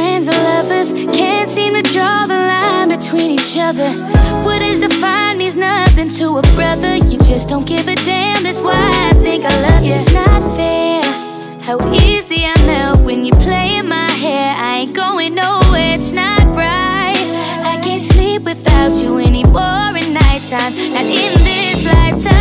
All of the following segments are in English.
friends or lovers can't seem to draw the line between each other. What is defined means nothing to a brother. You just don't give a damn. That's why I think I love you. It's not fair how easy I melt when you play in my hair. I ain't going nowhere. It's not right. I can't sleep without you anymore at nighttime. Not in this lifetime.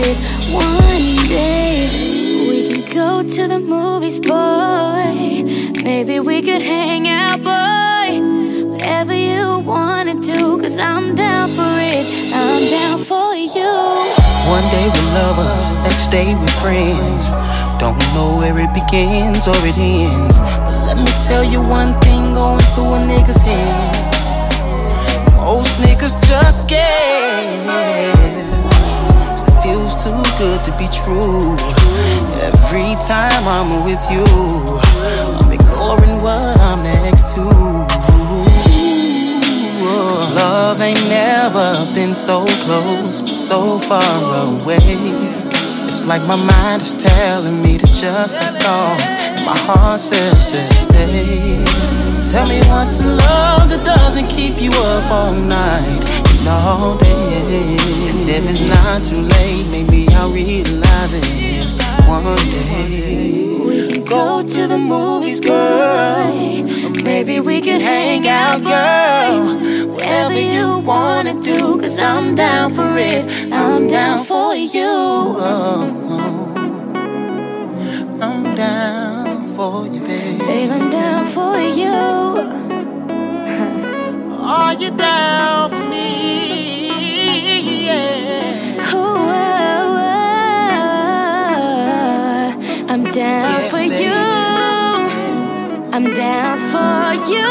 It one day. We can go to the movies, boy. Maybe we could hang out, boy. Whatever you wanna do, cause I'm down for it. I'm down for you. One day we're lovers, next day we're friends. Don't know where it begins or it ends. But let me tell you one thing going through a nigga's head. Most niggas just scared. True. Every time I'm with you, I'm ignoring what I'm next to. Cause love ain't never been so close, but so far away. It's like my mind is telling me to just off. And my heart says to stay. Tell me what's love that doesn't keep you up all night and all day. And if it's not too late, maybe I'll realize it one day. We can go to the movies, girl. Maybe we can hang out, girl. Whatever you wanna do, cause I'm down for it. I'm down for you. I'm down for you, babe. Babe, I'm down for you. Are you down I'm down Yeah, for baby. you. I'm down for you.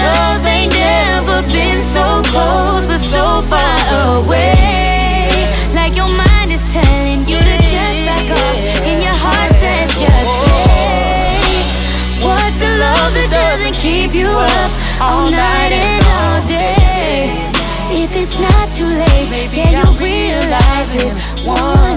Love ain't never been so close, but so far away. Like your mind is telling you to just back off, and your heart says just stay. What's a love that doesn't keep you up all night and all day? If it's not too late, yeah, one.